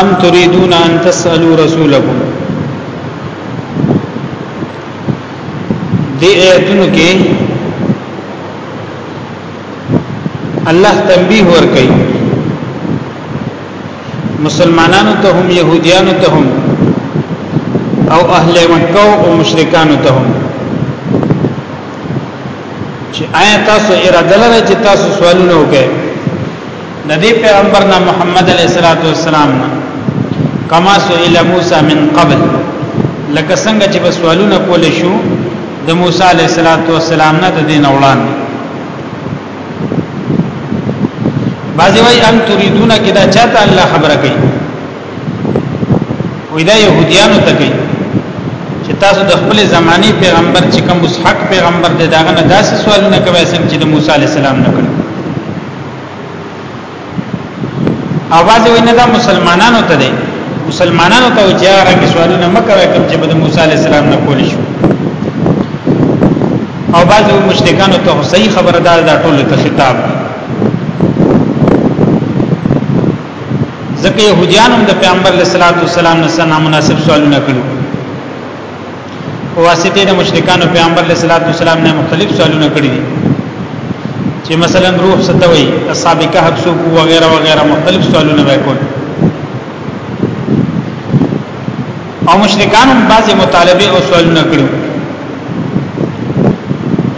ام تريدون ان تسالو رسولكم دې ایتونو کې الله تنبیه ور کوي مسلمانانو ته هم يهوديانو ته هم او اهل مکه او مشرکانو ته هم چې آیا تاسو اراده لرئ چې تاسو سوالونه وکړئ د دې پیغمبر نه محمد علیه الصلاۃ والسلام نه کما سئل موسی من قبل لکه څنګه چې بسوالونه کول شو د موسی علیه الصلاۃ والسلام نه د دین وړاندې بعضی وای ان تريدون کدا چاته الله خبره کوي وې دا يهوديانو ته کوي چې تاسو د خپل زماني پیغمبر چې کوم حق پیغمبر دی داغه نه داسې سوالونه کوي څنګه چې د موسی عليه السلام نه کړو اواز وي نه دا مسلمانانو ته دی مسلمانانو ته چې هغه کې سوالونه مکوي کوم چې د موسی عليه السلام نه کول شو او بعض مشرکانو ته صحیح خبره ده دا ټول ته خطاب ځکه يهوديان هم د پیغمبر علیه السلام نه سنا مناسب سوالونه کړو واسطه د مشرکانو پیغمبر علیه الصلاۃ والسلام نه مختلف سوالونه کړی دي چې مثلا روح ستوي اصحاب کهف سو کو وغیرہ وغیرہ مختلف سوالونه وکول او مشرکان هم بعضی مطالبه او سوالونه کړو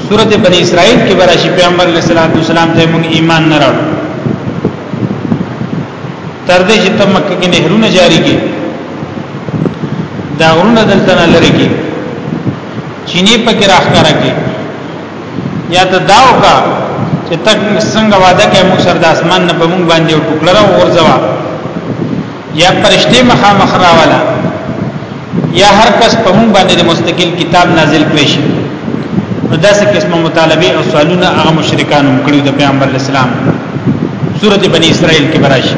سورت بنی اسرائیل کې براشي پیغمبر علیه الصلاۃ والسلام ته موږ ایمان نه راوړو تر دې چې تمکه کې نهرونه جاری کړي دا غرونه دلته نه لري کی چینه پکې راخاره کی یا ته داو کا چې تک څنګه وعده کې موږ سر د اسمان نه په موږ باندې ټوکړه را ورځوا یا پرشته مخامخ راواله یا هر کس په موږ باندې مستقل کتاب نازل کړی شي نو داسې قسمه مطالبه او سوالونه هغه مشرکان هم کړی د پیغمبر اسلام سورته بنی اسرائیل کې براشي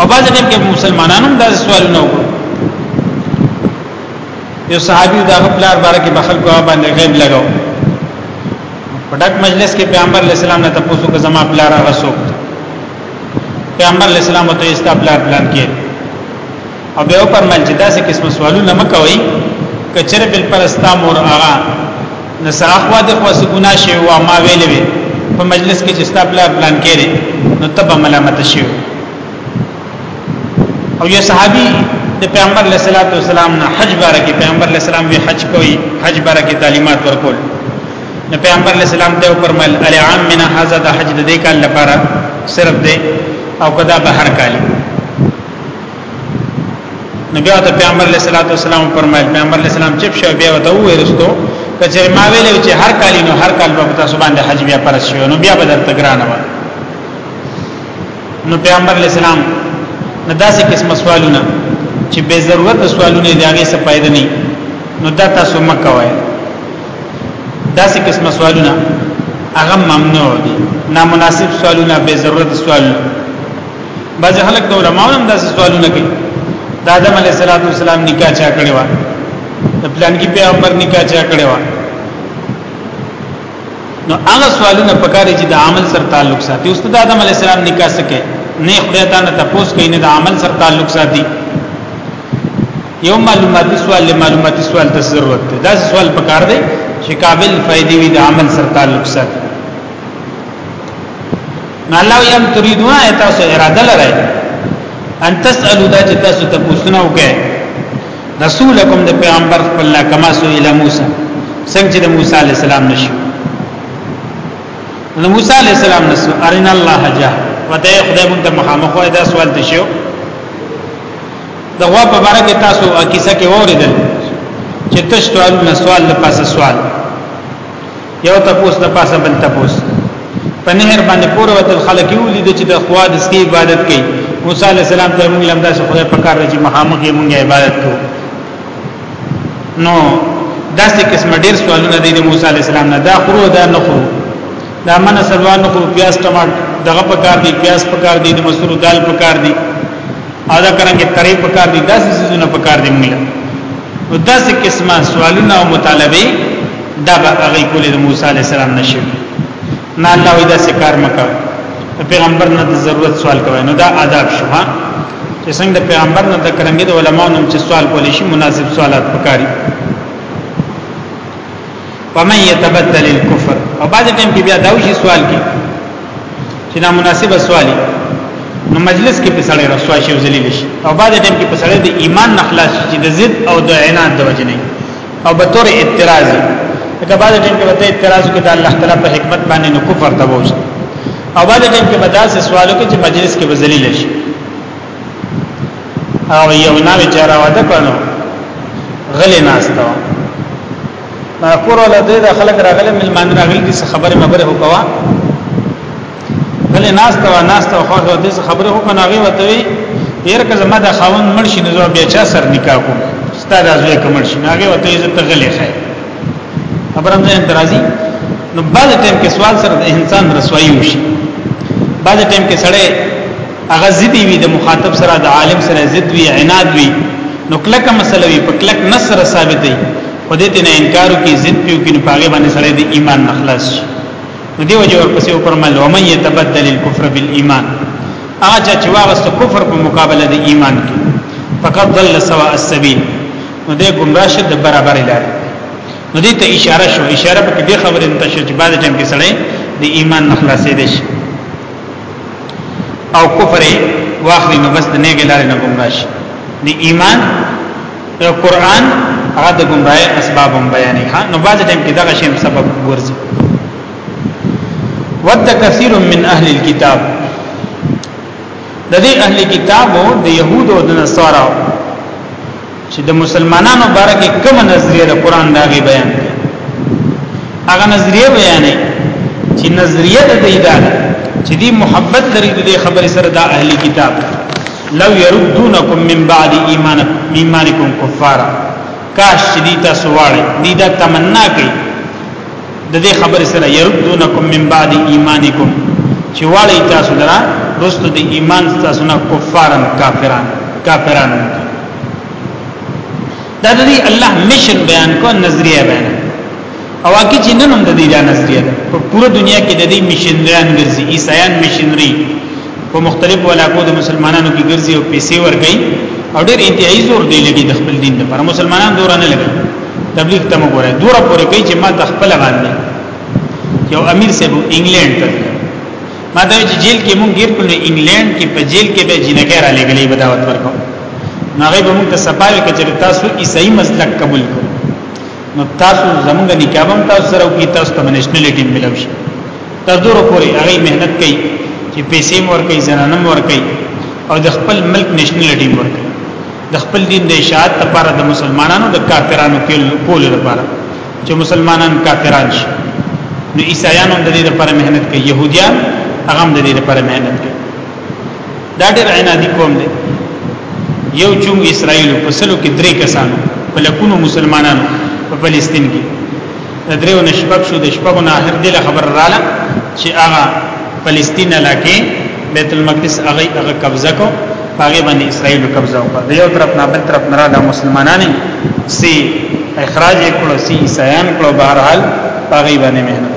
او باز ټیم کې مسلمانانو دا سوال نه وکړو یو صحابي دا خپل بار کې بخل کو باندې غیب لګاو پټک مجلس کې پیغمبر علی السلام نه تاسو کو زما پلار هغه سو پیغمبر علی السلام ته استقبال پلان کې او بیا پر منځ داسې قسم سوالونه مکوي کچره بل پرستا مور آغا نسره خو د خو سګونا شی او ما ویلې وی په مجلس کې چې ستا پلان پلان کړي نو تبه ملامت شي او یو صحابي د پیغمبر علیه الصلاۃ والسلام نه حج بارکه پیغمبر علیه السلام وی حج کوي حج بارکه تعلیمات ورکول نو پیغمبر علیه السلام ته فرمایل الی عام من هذا د حج د دې کال لپاره صرف دې او کدا بهر کالی نو بیا ته پیغمبر علیه الصلاۃ والسلام فرمایل پیغمبر علیه السلام چپ شو بیا ته وېرستو کچې ما ویلو چې هر کال نو هر کال په تاسو باندې حج بیا پر شو نو بیا بدر تګران و نو پیغمبر علیه السلام نو داسې قسم سوالونه چې به ضرورت سوالونه دی هغه څه فائدہ نه نو دا تاسو مکه وای داسې قسم سوالونه هغه ممنوع دي نامناسب سوالونه به ضرورت سوالونه بعض خلک د علماو هم داسې سوالونه کوي د آدم علیه السلام نکاح چا کړی و د پلان کې پیغمبر نکاح چا کړی و نو هغه سوالونه پکاره چې د عمل سره تعلق ساتي استاد آدم علیه السلام نکاح سکے نه خدای تعالی ته پوس کوي نه د عمل سره تعلق ساتي یو معلوماتي سوال له معلوماتي سوال ته ضرورت ده دا سوال پکار دی چې قابل فائدې وي د عمل سره تعلق ساتي نو الله یم تريدون تاسو اراده لرئ ان تسالو دا چې تاسو ته پوښتنه وکړئ رسولکم د پیغمبر خپل کما سو اله موسی څنګه چې د موسی علی السلام نشو نو موسی علی السلام نشو ارین الله جا وته خدای مونږ ته مخامخ وای دا سوال دی شو د غوا په اړه کې تاسو کیسه کې اوریدل چې تاسو سوال نه سوال لپاره سوال یو تپوس د پاسه بل تپوس په نهر باندې پور وتل خلک یو لید چې د خوا د سکی عبادت کوي موسی علی السلام ته موږ لمدا څه خدای په کار چې مخامخ یې موږ عبادت کوو نو داسې قسم ډیر سوالونه دي د موسی علی السلام نه دا خرو دا نه خرو دا من سلوان نه خرو پیاز ټماټ دغه په کار دي پیاز په کار دي د مسرو دال په کار دي ادا کرانګه تری په کار دي داسې سيزونه په کار دي موږ نو داسې قسمه سوالونه او مطالبه دا به هغه کولې د موسی عليه السلام نشي نه الله وي داسې کار مکه پیغمبر نه د ضرورت سوال کوي نو دا آداب شو ها چې څنګه د پیغمبر نه د کرنګي د علماو نوم چې سوال کولی شي مناسب سوالات پکاري ومن يتبدل الكفر او بعض ټیم کې بیا دا وشي سوال کې چې دا مناسبه سوالي نو مجلس کې په سړی رسوا شي او ذلیل شي او بعد ټیم کې په سړی د ایمان نه خلاص شي چې د ضد او د عناد د وجه نه او به تور اعتراض دا بعد ټیم کې وته اعتراض کې د الله تعالی په حکمت باندې نو کفر ته وځي او بعد ټیم کې بدا سه سوالو کې چې مجلس کې به ذلیل شي او یو ناوی چاره واده کړو غلې ناستو ما کور ولا دې د خلک راغلي ملمان راغلي دي خبره مبره وکوا بلې ناس ته ناس ته خو دې خبره وکنه غي وته وي ير که زما د خاون مرشي نه زو بیا چا سر نکاح کو ستاد ازوي کومل شي ناګه وته یې ته غلې خای خبرم ځین درازي نو بعد ټیم کې سوال سره د انسان رسوایی وشي بعد ټیم کې سړی هغه ضدی وي د مخاطب سره د عالم سره ضد وي عناد وي نو کلک مسله وي په کلک نصر ثابت دی خو دې ته نه انکار کوي ضد پیو کې نه پاګې باندې سره د ایمان نخلاص شي نو دیو جو ورپسې وپرمل و من يتبدل الكفر بالايمان اجا چې واغست کفر په مقابله د ایمان کې فقط ضل سوا السبيل نو دې گمراه شه د برابر لار نو دې ته اشاره شو اشاره په دې خبره انتشه چې بعد ټیم کې سړی د ایمان نخلاصې دي او کفر واخلي نو بس د نیګ لار نه گمراه شي د ایمان د قران هغه د گمراهي اسباب هم بیانې ها نو باز ټیم کې دغه شی سبب ورزي ود کثیر من اهل الكتاب د دې اهل کتابو د يهودو او د نصارا چې د مسلمانانو باره کې کوم نظریه د قران داغي بیان دی هغه نظریه بیانې چې نظریه د دې ده چې دی محبت لري د خبرې سره د اهلي کتاب لو يردونکم من بعد ایمان ایمانکم کفارا کاش چې دی تاسو واړی دی دا تمنا کوي د دې خبرې سره يردونکم من بعد ایمانکم چې واړی تاسو درا رستو د ایمان تاسو نه کفارن کافران کافرانو دا د الله مشن بیان کو نظریه بیان او اکی چې نن هم د دې دا نظریه ده په پوره دنیا کې د دې مشنریان ګرځي عیسایان مشنری په مختلفو علاقو د مسلمانانو کې ګرځي او پیسې ورګي او ډېر انتهایی زور دی لګي د خپل دین لپاره مسلمانان دور نه لګي تبلیغ تم ګوره دور پورې کوي چې ما د خپل باندې یو امیر صاحب انګلند ته ما ته چې جیل کې مونږ ګیر کړو انګلند کې په جیل کې به جنګه را لګلې بداوت ورکو نو هغه به مونږ ته سپاوي کچې تاسو عیسائی مسلک قبول کړو نو تاسو زمونږ نکاح هم تاسو سره کوي تاسو ته نېشنلټي ملو شي تر دوه پورې هغه مهنت کوي چې پیسې مور کوي زنانه مور کوي او د خپل ملک نېشنلټي مور کوي د خپل دین د اشاعت لپاره د مسلمانانو د کافرانو کولو لپاره چې مسلمانان کافران شي نو عیسایان هم د دې لپاره مهنت کوي يهوديان هغه هم د دې لپاره مهنت کوي دا ډېر عنادي قوم دی یو چوم اسرائیل په سلو کې درې کسانو په لکونو مسلمانانو په فلسطین کې د دریو نشبک شو د شپږو نه هر دله خبر رااله چې هغه فلسطین علاقه بیت المقدس هغه هغه قبضه کو هغه باندې اسرائیل قبضه وکړه د یو طرف نه بل طرف نه د مسلمانانو سي اخراج کړو سي عیسایان کړو بهر حال هغه باندې مهنه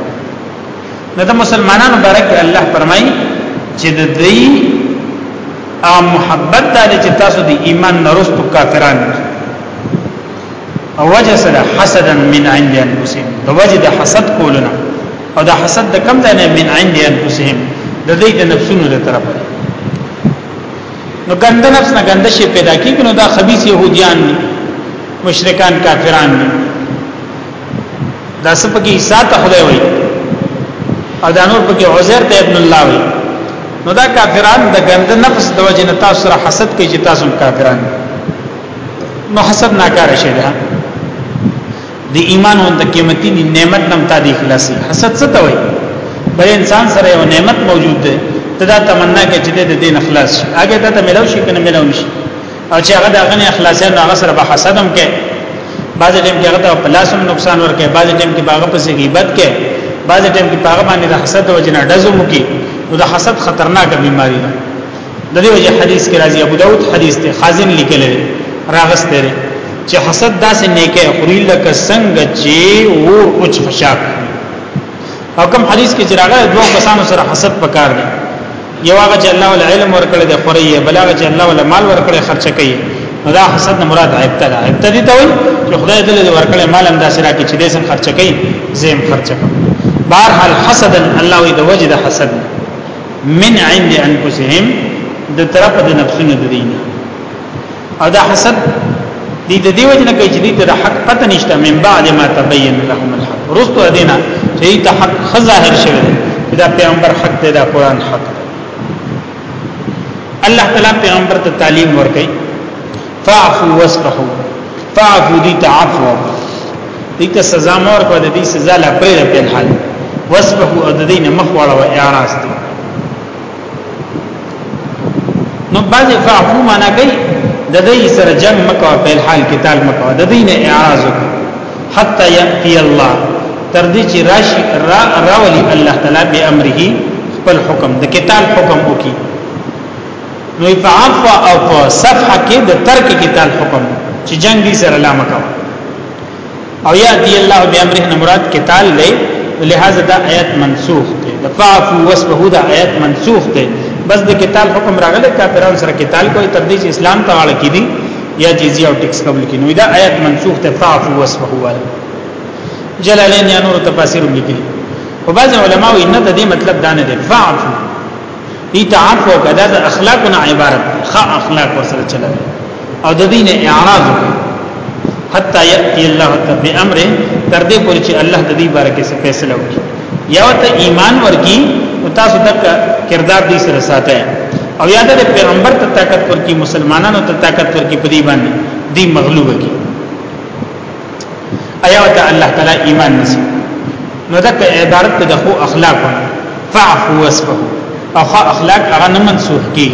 نو د مسلمانانو بارک الله فرمایي چې د دې ا محبت د چې تاسو د ایمان نرستو کافرانو او وجه سره حسدا من عند انفسهم د وجه د حسد کولونه او د حسد د کم ځای نه من عند انفسهم د دې د نفسونو د طرفه نو ګند نفس نه ګند شي پیدا کیږي نو دا خبيث يهوديان دي مشرکان کافران دي دا سپکی عیسی ته خدای وایي او دا نور پکې عزیر ته ابن الله وایي نو دا کافران د ګند نفس د وجه نه تاسو سره حسد کوي چې تاسو کافران دي نو حسد ناکاره شي ده د ایمان او د قیمتي نعمت نم تا دی خلاصي حسد څه ته وایي بل انسان سره یو نعمت موجود ده ته دا تمنا کې چې د دین اخلاص شي هغه ته ملو شي کنه ملو نشي او چې هغه د غنی اخلاص نه هغه سره به حسد هم کوي بعض ټیم کې هغه ته پلاسم نقصان ورکړي بعض ټیم کې باغ پسې غیبت کوي بعض ټیم کې باغ باندې د حسد وجنه ډزو مو کوي نو د حسد خطرناک بیماری ده د دې وجه حدیث کې راځي ابو داود حدیث ته خازن لیکل راغسته لري چې حسد داسې نیکه خوري لکه څنګه چې ور اوچ فشاک او کوم حدیث کې چې راغلی دوه کسانو سره حسد پکار دی یو هغه چې الله ول علم ورکړي د خوري بلغ چې الله ول مال ورکړي خرچ کوي نو دا حسد نه مراد عیبته ده عیبته دي ته وي چې خدای دې له ورکړې مال هم داسې راکړي چې دې سم خرچ کړي زم خرچ کړي بهر حال حسد الله وي د وجد حسد من عند انفسهم د طرف د نفسونو د دین او دا حسد دې د دیو جن کې چې دې ته حق پته نشته من بعد ما تبين لهم الحق رستو ادینا چې ته حق خظاهر شوی دا پیغمبر حق دی دا قران حق دی الله تعالی پیغمبر ته تعلیم ورکړي فاعفو واسفحو فاعفو دي تعفو دي ته سزا مور کو د دې سزا لا پرې په حال واسفحو د دې نه مخ واړو اعراض دي نو بعض فاعفو معنا کوي د دې سره جنگ مکو په حال کې تال مکو د دې نه اعراض وکړه حتا یاتی الله تر دې چې راشي را راولي الله تعالی به امره خپل حکم د قتال حکم وکي نو په عفو او په صفح کې د ترک قتال حکم چې جنگ دي سره لا مکو او یا دی الله بیامره نه مراد قتال لې لہذا دا آیت منسوخ ده د فعفو وصفه دا آیت منسوخ ده بس د قتال حکم راغله کافرانو سره قتال کوي تر دې چې اسلام ته اړه کیدی یا جزیه او ټیکس قبول کینو دا آیت منسوخ ده فعفو وصفه هو جلالین یا نور تفاسیر لیکلي او بعض علماء یې نه د دې مطلب دانه دي فعفو دی تعاف او کدا د اخلاق نه عبارت خا اخلاق وسره چلل او د دین اعراض حتا یاتی الله تعالی امر تر دې پورې چې الله د دې باره کې څه فیصله وکړي یا ته ایمان ورکی او تاسو تک کردار دې سره ساته او یاد دې پیغمبر ته طاقت ورکی مسلمانانو ته طاقت ورکی په دې باندې دې مغلوب کی ایا ته الله تعالی ایمان نسی نو دا عبارت د خو اخلاق فعفو واسفه او خو اخلاق هغه نه منسوخ کی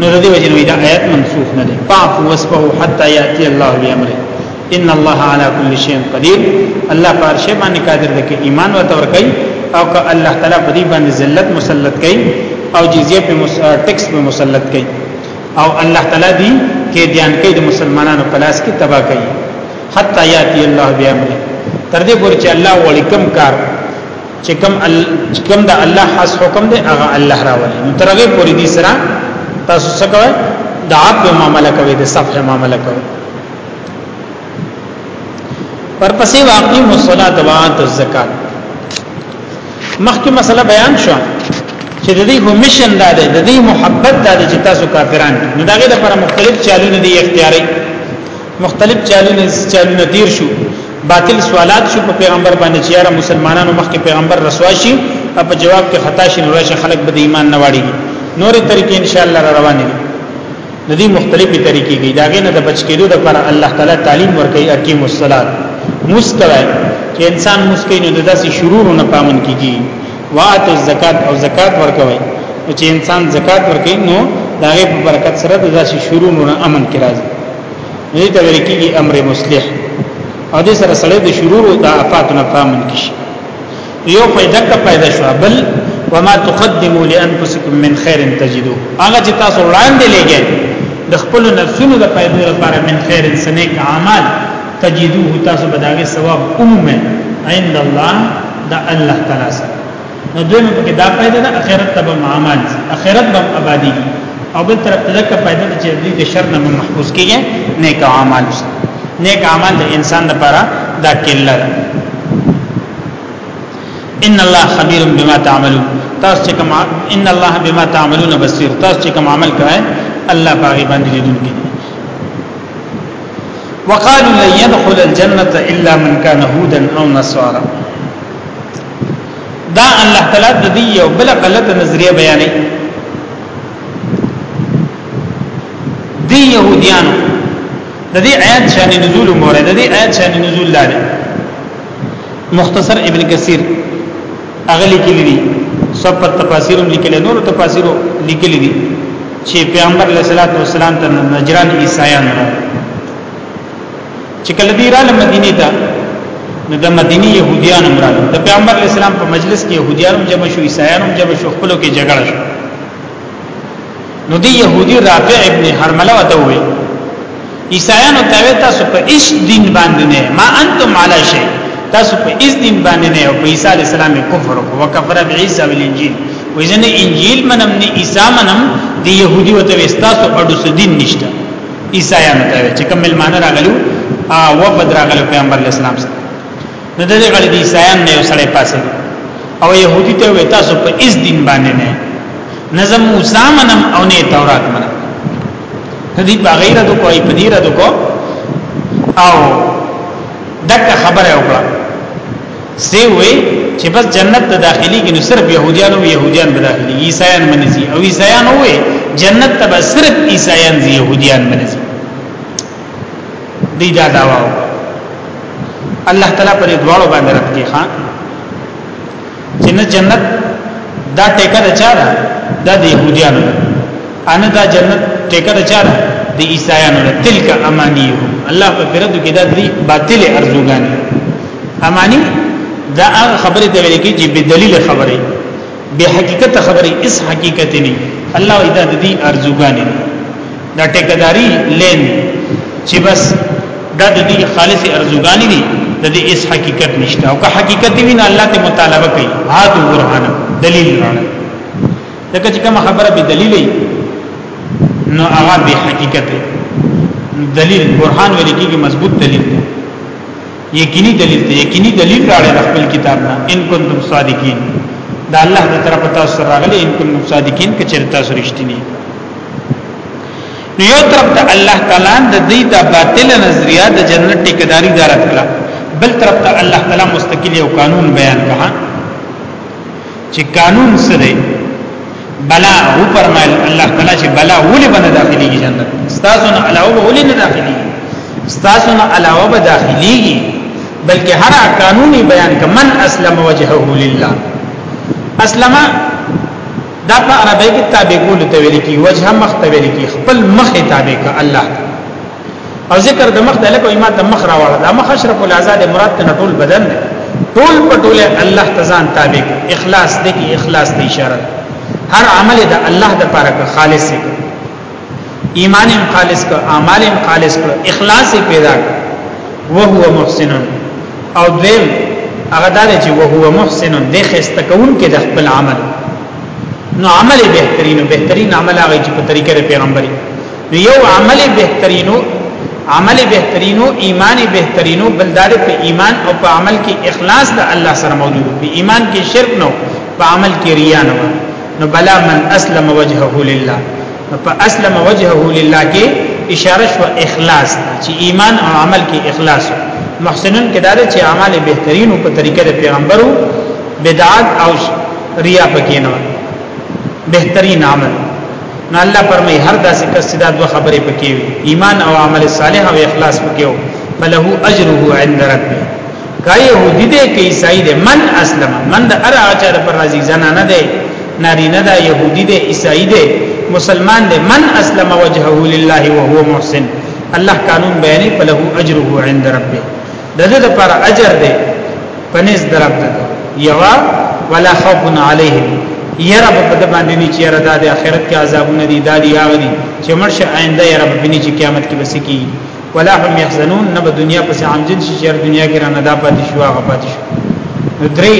نو د دې وجه نو دا آیت منسوخ نه ده فعفو واسفه حتا یاتی الله بامره ان الله على كل شيء قدير الله پر شی باندې قادر دی کې ایمان ورته ور کوي او که الله تعالی په دې باندې ذلت مسلط کوي او جزيه په ټیکس په مسلط کوي او الله تعالی دی کې دیان کې د مسلمانانو په لاس کې تباہ کوي حتا یاتی الله بیامر تر دې پورې چې الله ولیکم کار چې کوم کوم د الله خاص حکم دی هغه الله راولي نو تر هغه پورې دې سره تاسو څه کوئ د عقد معاملې کوي د صفه معاملې کوي ورپسې واقیم الصلاۃ و اتو الزکات مخکې مسله بیان شو چې د دې مشن دا دی د دې محبت دا دی چې تاسو کافران نو دا غي لپاره مختلف چالونه دي اختیاري مختلف چالونه چالونه تیر شو باطل سوالات شو په پیغمبر باندې چې یاره مسلمانانو مخکې پیغمبر رسوا شي او په جواب کې خطا شي نو راشه خلک به د ایمان نه واړي نورې طریقې ان شاء الله روانې دي د دې مختلفې طریقې دي دا غنه د بچ کېدو لپاره الله تعالی تعلیم ورکړي اقیم الصلات مستوي چې انسان مسکین د داسې شرور نه پامن کیږي واتو الزکات او زکات ورکوي چې انسان زکات ورکړي نو دا غي په برکت سره د داسې شرور نه امن کې راځي دې ته ویل کېږي امر مصلح او دې سره سره د شرور او د آفات نه پامن کیږي یو پیدا کا پیدا شو بل وما تقدموا لانفسکم من خیر تجدو هغه چې تاسو وړاندې لګی د خپل نفسونو د پیدا لپاره من خیر سنیک اعمال تجدوه تاسو بداغه ثواب عموما عند الله دا الله تعالی سره نو دوی مو کې دا پیدا د اخرت تبع عمل اخرت به آبادی او بل طرف تلک پیدا چې دې د شر نه محفوظ کیږي نیک اعمال نیک اعمال د انسان لپاره دا کله ان الله خبير بما تعملون تاسو چې کوم ان الله بما تعملون بصير تاسو چې کوم عمل کوي الله باغی باندې لیدونکي وقالوا لن يدخل الجنه الا من كان هودا او نصارا دا الله تعالی د دې یو بل غلط نظریه بیانې دی يهوديان د دې آیات شان نزول مورد د دې آیات شان نزول لاله مختصر ابن کثیر اغلی کلی دی سب پر تفاسیر لیکلی نور تفاسیر لیکلی دی چې پیغمبر علیه الصلاۃ والسلام ته نجران عیسایان را چې کله دی را مدینه ته نو د مدینی يهوديان مراد د پیغمبر اسلام په مجلس کې يهوديان جمع شو عیسایان جمع شو خپلو کې جګړه شو نو دی يهودي رافع ابن حرمله وته وي عیسایانو ته تاسو په هیڅ دین باندې نه ما انتم علی شی تاسو په هیڅ دین باندې نه او په عیسی علی السلام کفر وکړو وکفر بعیسی بالانجیل وزنه انجیل منم نه عیسی منم دی يهودي وته تاسو اډو سدین نشته عیسایانو ته چې کوم ملمانه راغلو او وفد راغلو پیغمبر اسلام سره نو د دې غړي د عیسایان نه یو سړی پاسه او يهودي ته وي تاسو په اس دین باندې نه نظم موسی منم او نه تورات منم دې په غیره د کوی په دې را د کو او دغه خبره وکړه سی وی چې بس جنت ته داخلي کې نو صرف يهوديان او يهوديان به داخلي عيسایان منځي او عيسایان وې جنت ته به صرف عيسایان دي يهوديان منځي دی دا داوا الله تعالی پر دواړو باندې رد کی خان چې نه جنت دا ټیکه د چا ده دا د يهوديانو ده ان دا جنت ټیکه د چا ده د عیسایانو ده تلک امانیو الله په پرد کې دا دی باطل ارزوګان امانی دا خبره ته ویل کېږي چې بدلیل خبره به حقیقت خبرې اس حقیقت نه الله اذا د دې ارزوګانې دا ټیکداري لین چې بس دا د دې خالص ارزوګانې دي د دې اس حقیقت نشته او که حقیقت وي نه الله ته مطالبه کوي هاتو برهان دلیل راړه دغه چې کوم خبره به دلیل نو هغه به حقیقت دلیل برهان ولې کېږي مضبوط دلیل دی یقیني دلیل دی یقیني دلیل راړی د خپل کتاب نه ان کنتم صادقین دا الله دې طرف تاسو راغلی ان کنتم صادقین که چیرته تاسو رښتینی نو یو طرف ته الله تعالی د دې د باطل نظریه د جنت ټیکداری دارت کړه بل طرف ته الله تعالی مستقلی او قانون بیان کړه چې قانون سره بلا هو فرمایل الله تعالی چې بلا ولې باندې داخليږي جنت تاسو نه علاوه ولې نه داخليږي تاسو نه علاوه به داخليږي بلکې هر قانوني بیان ک من اسلم وجهه لله اسلم دا په عربی کې تابع کول ته ویل کی وجه مخ ته ویل کی خپل مخ تابع ک الله او ذکر د مخ د لکه ما د مخ راوړل د مخ اشرف الازاد مراد ته ټول بدن دی ټول په ټول الله تزان تابع اخلاص دی کی اخلاص دی اشاره هر عمل د الله د پاره خالص دی ایمان خالص کو اعمال خالص کو اخلاص پیدا کو وهو محسن او دیم هغه دار چې وهو محسن دی خسته کون کې د خپل عمل نو عمل بهترین بهترین عمل هغه چې په طریقې پیغمبري نو یو عمل بهترینو عمل بهترینو ایمان بهترینو بلدار په ایمان او په عمل کې اخلاص د الله سره موجود په ایمان کې شرک نو په عمل کې ریا نو نو بلا من اسلم وجهه لله په اسلم وجهه لله کې اشاره شو اخلاص چې ایمان او عمل کې اخلاص محسنن کې دار چې اعمال بهترینو په طریقه د پیغمبرو بدعات او ریا پکې نه بهترین عمل نو الله فرمای هر داسې کس چې دا دوه خبرې پکې وي ایمان او عمل صالح او اخلاص پکې وي فله اجره عند ربه کای يهودي دې کې عیسائی دې من اسلم من د ار اچار پر راضي زنا نه دې ناری نه دا يهودي دې عیسائی دې مسلمان دې من اسلم وجهه لله وهو محسن الله قانون بیانې فله اجره عند ربه د دې لپاره اجر دی پنځ درب ده یوا ولا خوف علیهم یره په دې باندې نه چې یره د آخرت کې عذابونه دي دالي اغلي چې مرشه آینده یره په دې چې قیامت کې بس کی ولا هم يحزنون نه په دنیا پس عامجن شي چې دنیا کې را نه دا پاتې شو هغه پاتې شو درې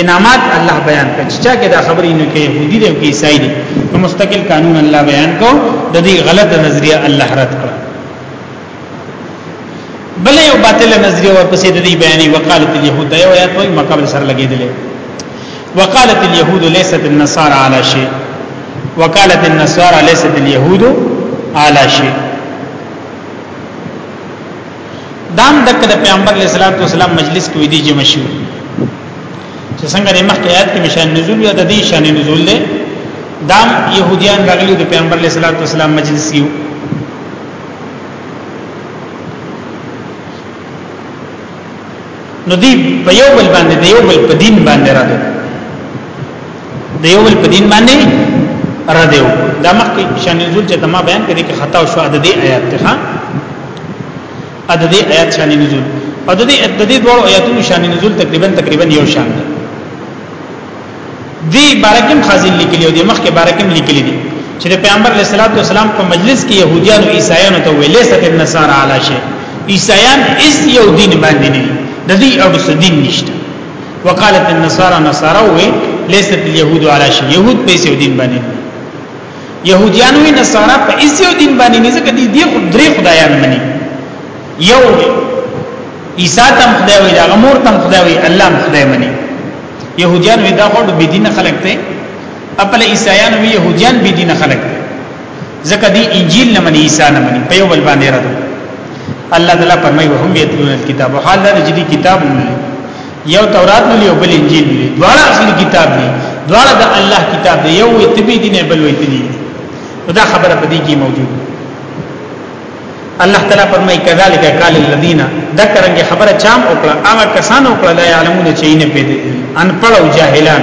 انعامات الله بیان کړ چې چا کې دا خبرې نه کوي يهودي دي او عیسائی دي نو مستقل قانون الله بیان کو د دې غلط نظریه الله رد کړ بل یو باطل نظریه ورپسې د دې بیانې وقالت اليهود دا یو آیات وایي مقابل سره لګیدلې وقالت اليهود ليست النصارى على شيء وقالت النصارى ليست اليهود على شيء دام دک د پیغمبر علیه الصلاۃ والسلام مجلس کې دی جمع شو چې څنګه د مخکې آیات کې مشان نزول یا د دې شان نزول له دام يهوديان راغلي د پیغمبر علیه الصلاۃ والسلام مجلس یو نو دی په یو بل باندې د یو بل په دین باندې را دی د یو بل په دین باندې را دی دا مخکې شان نزول چې تما بیان کړي کې خطا او شو عدد آیات ته ها عدد آیات شان نزول عدد عدد دوه آیاتونو شان نزول تقریبا تقریبا یو شان دی دی بارکم خازن لیکلی او دی مخکې بارکم لیکلی دی چې د پیغمبر علیه الصلاۃ والسلام په مجلس کې يهوديان او عیسایان ته ویل ست النصارى علی شی عیسایان اس یو دین باندې نه د دې او د دین نشته وقالت النصارى نصارى وی لیست اليهود علی شی يهود په یو دین باندې يهوديان او نصارا په یو دین باندې نه ځکه دي دی درې خدایان مني یو عیسی تم خدای وی دا غمور تم خدای وی الله خدای مني يهوديان وی دا غوډ بی دین خلق ته خپل عیسایان وی يهوديان بی دین خلق ته ځکه دی انجیل نه مني عیسی نه مني په یو بل باندې راځي الله تعالی فرمایي وهم یتلون الكتاب حال دا چې دی کتاب نه یو تورات نه یو بل انجیل نه دواړه اصلي کتاب دي دواړه د الله کتاب دی یو وی تبي دین بل وی تبي دا خبره په دې کې موجوده الله تعالی فرمایي کذالک قال الذين ذکرنګ خبره چام وکړه هغه کسان وکړه لا علمون چې نه پیدا ان پړو جاهلان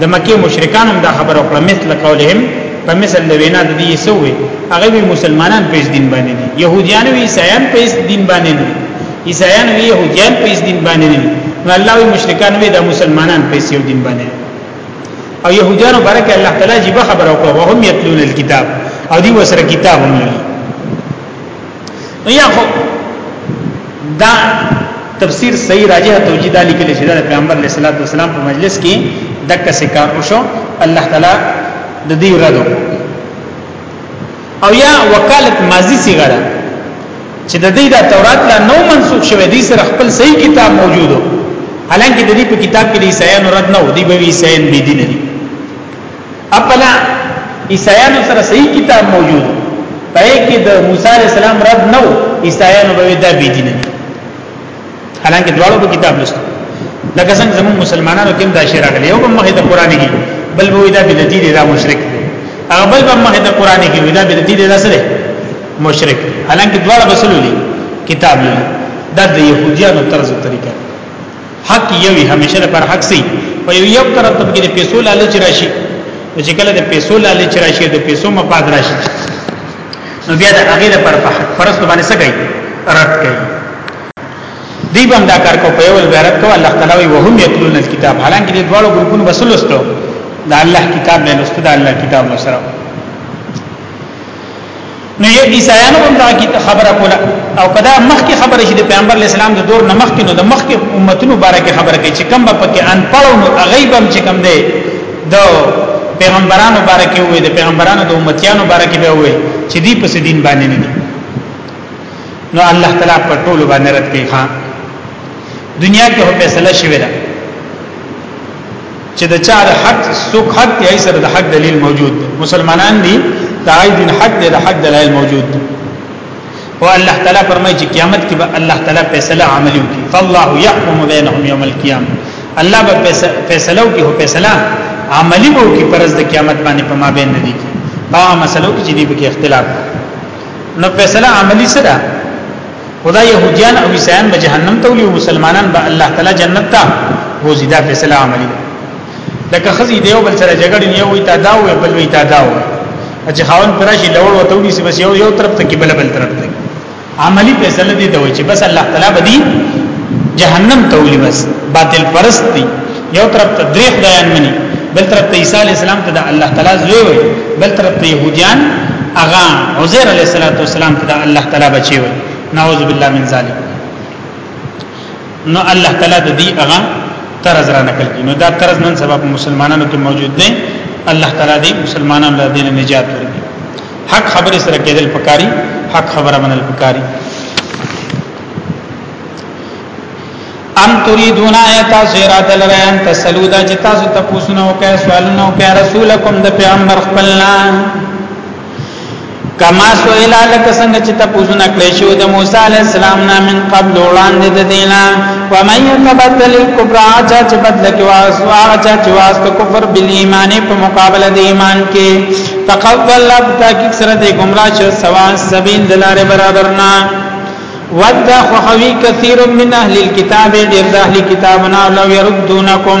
د مکه مشرکان هم دا خبره وکړه مثل قولهم په مثل د وینا د دې سوې هغه وی مسلمانان په دین باندې دي يهوديان وی عیسایان په دین باندې دي عیسایان وی يهوديان په دین باندې دي نو الله وی مشرکان وی د مسلمانان په دین باندې او يهودانو برکه الله تعالی جی به خبر او کو وهم یتلون الكتاب او دی وسره کتاب هم لولي یا خو دا تفسیر صحیح راجح توجیه دالی کې چې د پیغمبر علیه الصلاۃ والسلام په مجلس کې دک سکار وشو الله تعالی د دې ردو او یا وکالت ماضی صیغه ده چې د دې د تورات لا نو منسوخ شوی دی سره خپل صحیح کتاب موجودو حالانکه د دې په کتاب کې د عیسایانو رد نه و دی به عیسایان بي دي نه دي خپل عیسایانو سره صحیح کتاب موجود پای کې د موسی عليه السلام رد نه و عیسایانو به دا بي دي نه دي حالانکه دواړو په کتاب لوستو لکه څنګه زموږ مسلمانانو کې دا شی راغلی یو په مخه د قران کې بل وې دا بدعتي دی دا مشرک دی هغه بل په مخه د قران کې وې دا بدعتي دی دا سره مشرک حالانکه دواړه بسلولي کتاب لري دا د يهوديانو طرز او طریقه حق یوي همیشه پر حق سي په یو یو طرف ته کې پیسو لالچ راشي چې کله د پیسو لالچ راشي د پیسو مفاد راشي نو بیا د هغه لپاره په حق پرست باندې څه کوي رد کوي دی بم دا کار کو په یو عبارت کو الله تعالی وی وهم یتلون الكتاب حالانکه دې دواړو ګروپونو بسلوستو دا الله کتاب نه لوستو دا الله کتاب نو سره نو یو عیسایانو هم دا کی خبره کوله او کدا مخکې خبره شي د پیغمبر اسلام د دور نه مخکې نو د مخکې امتونو باره کې خبره کوي چې کم به پکې ان پړو نو غیبم چې کم دی د پیغمبرانو باره کې وي د پیغمبرانو د امتیانو باره کې به وي چې دی پس دین باندې نه دي نو الله تعالی په ټول باندې رد کوي ها دنیا کې هو فیصله شوی ده چې د چا د حق سوک حق یې سره د حق دلیل موجود دی مسلمانان دي د دین حق دی د حق دلیل موجود دی هو الله تعالی فرمایي چې قیامت کې به الله تعالی فیصله عملي وکړي فالله يحكم بينهم يوم القيامه الله به فیصله وکړي هو فیصله عملي وکړي پرز د قیامت باندې په ما بین نه دي په مسلو کې چې دي به اختلاف نو فیصله عملي سره خدای يهوديان او عیسایان به جهنم ته ولي مسلمانان به الله تعالی جنت ته وزیدا فیصله عملي ده لکه خزي دیو بل سره جګړه نه وي تا دا وي بل وي تا دا وي چې خاون پرشي لوړ وته ونی سي بس یو یو طرف ته کې بل بل طرف ته عملی فیصله دي دوی چې بس الله تعالی بدی جهنم ته ولي بس باطل پرست دي یو طرف ته درې خدایان مني بل طرف ته عیسی علی السلام ته د الله تعالی زوی وي بل طرف ته يهوديان اغا عزير علی السلام ته د الله تعالی بچي وي نعوذ بالله من ذلک نو الله تعالی د دې هغه طرز را نقل کړي نو دا طرز نن سبا په مسلمانانو کې موجود دی الله تعالی دې مسلمانانو له دین نجات ورکړي حق خبره سره کېدل پکاري حق خبره منل پکاري ام تريدون آیات سیرات لرین تسلو دا چې تاسو ته پوښتنه وکړئ سوالونه وکړئ رسولکم د پیغمبر خپلنا کما سئل لک څنګه چې تاسو نه کړی شو د موسی علی السلام نه من قبل وړاندې د دینا و من يتبدل الكفر اچا چې بدل کې واس اچا چې واس کو کفر بل ایمان په مقابله د ایمان کې تقبل الله تحقیق سره د گمراه شو سوا سبیل دلاره برابر نه ود خوخوی کثیر من اهل الكتاب ډیر د اهل کتابنا لو يردونکم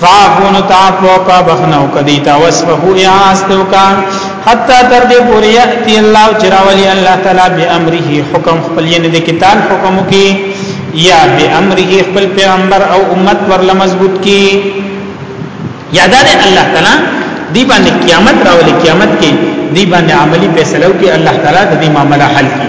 فاعفون تعفو کا بخنو کدی تا وصفه اعاستو کا حتا تر دې پورې یاتی الله چراولی الله تعالی به امره حکم خپل یې د کتاب حکم کی یا به امره خپل پیغمبر او امت ورله مضبوط کی یادا دې الله تعالی دی باندې قیامت راولي قیامت کې دی باندې عملی فیصلو کې الله تعالی د دې معاملې حل کی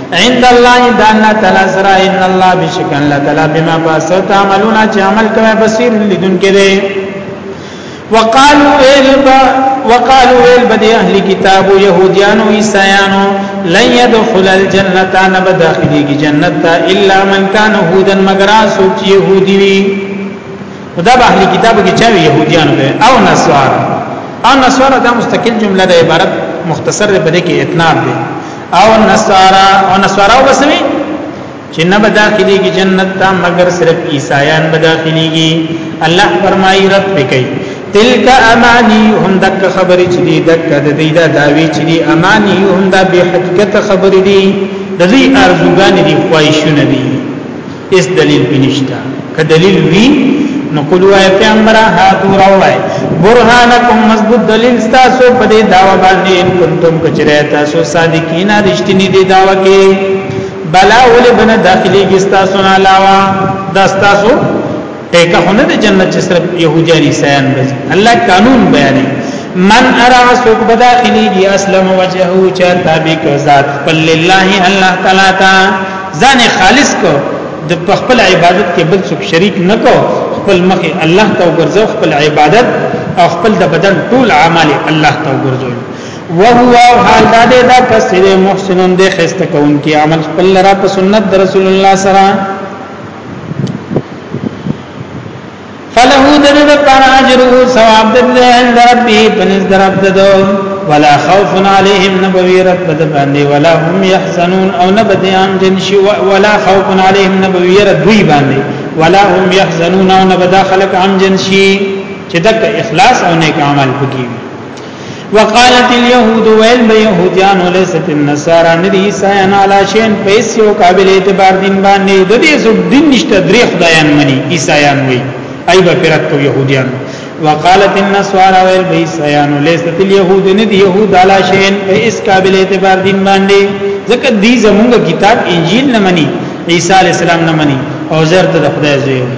عند الله ان الله تعالی سرا ان الله بشک الله تعالی بما باسو تعملون چې عمل کوي بصیر لیدون کې دی وقالو البا وقالو البا دی اهل کتاب يهوديانو عیسایانو لن يدخل الجنه نبا داخلي کی جنت تا الا من كان هودا مگر سوچ يهودي وي خدا به اهل کتاب کې چا يهوديانو ده او نصارا او نصارا دا مستقل جمله ده عبارت مختصر ده بده کې اتناب ده او نصارا او نصارا وسوي چې نه بداخليږي جنت ته مگر صرف عیسایان بداخليږي الله فرمایي رد پکې تلک امانی هم دک خبرې چې دي دک د دې دا داوی چې دي امانی هم دا به حقیقت خبرې دي د دې ارزوګان دي خواهشونه دي اس دلیل به نشته که دلیل وی نو قلوا یا پیغمبر هاتو راوای برهانکم مضبوط دلیل تاسو په دې داوا باندې ان کنتم کچره تاسو صادقین رښتینی دې داوا کې بلا ول بن داخلي کې تاسو نه علاوه دا تاسو ټیکه هونه د جنت چې صرف يهوديان عیسایان بس الله قانون بیانې من ارا سوک بداخلی بی اسلم وجهو چا تابع کو ذات قل لله الله تعالی تا ځان خالص کو د خپل عبادت کې بل څوک شریک نکو خپل مخ الله ته وګرځو خپل عبادت او خپل د بدن ټول اعمال الله ته وګرځو وهو حال دا دې دا کس دې محسنون دې خسته کون کې عمل خپل را په سنت رسول الله سره فله دنه د پر اجره ثواب د عند ربه پنځ درب ددو ولا خوف عليهم نبويرت بد باندې ولا هم يحزنون او نبديان جنش ولا خوف عليهم نبويرت دوی باندې ولا هم يحزنون او نبدا خلق عم جنشي چې دک اخلاص او نیک عمل پکې وقالت اليهود ويل به يهوديان وليست النصارى ندي عيسایان علا شين پیس یو قابل اعتبار دین باندې د دې سو دین نشته درې خدایان مني عيسایان وي ای به فرق کو يهوديان وقالت النصارى ويل به عيسایان وليست اليهود ندي يهود علا شين پیس قابل اعتبار دین باندې ځکه دې زمونږ کتاب انجیل نه مني عيسى عليه السلام نه مني او زرت د خدای زوی وي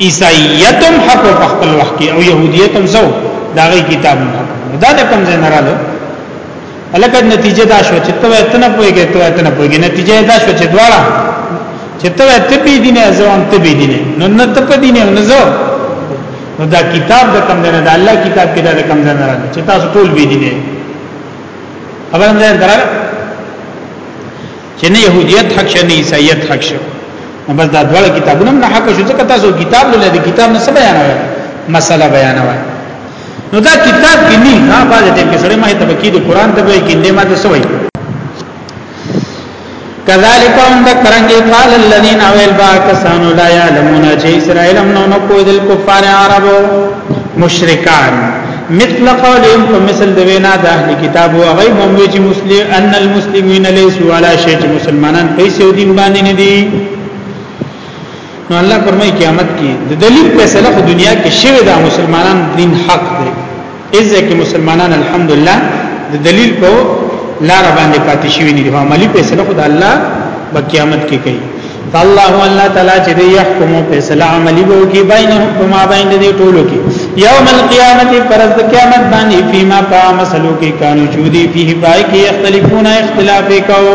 عیسایتم حق په خپل وخت کې او يهودیتم زو دا غي کتاب نه دا د کوم ځای نه رااله الکه نتیجه دا شو چې ته ته نه پويږې ته ته نه پويږې نتیجه دا شو چې دواړه چې ته ته به دینه ځوان ته به دینه نو نه ته په دینه نه زو نو دا کتاب د کوم ځای نه دا الله کتاب کې دا د کوم ځای نه رااله چې تاسو ټول به دینه خبرم ځای درا چې نه يهوديت حق شه نه عیسایت حق شه نو بس دا ډول کتابونه نه حق شو ځکه تاسو کتاب لولئ د کتاب نه څه بیانوي مسله بیانوي نو دا کتاب کې نه نه باندې ټیم کې سره ما ته بکی د قران ته وایي کې نه ما ته سوې کذالک هم د کرنګي قال الذين اويل با کسانو لا يعلمون چې اسرائيل هم نو نو کوی د کفار عربو مشرکان مثل قولهم په مثل د وینا د اهل کتاب او غي هم وی چې مسلم ان المسلمین ليسوا ولا شيء چې مسلمانان پیسې او دین باندې نه دي نو الله فرمایي قیامت کې د دلیل فیصله په دنیا کې شوی دا مسلمانان دین حق دی ازه کې مسلمانان الحمدلله د دلیل په لار باندې پاتې شوی نه دي عملی فیصله خدای الله په قیامت کې کوي الله الله تعالی چې دی يحكم فیصله عملی وو کی بینهم کما بین دې ټولو کی یوم القیامت پرز قیامت باندې فيما پا مسلو کې کانو چودي فيه پای کې اختلافونه اختلاف وکاو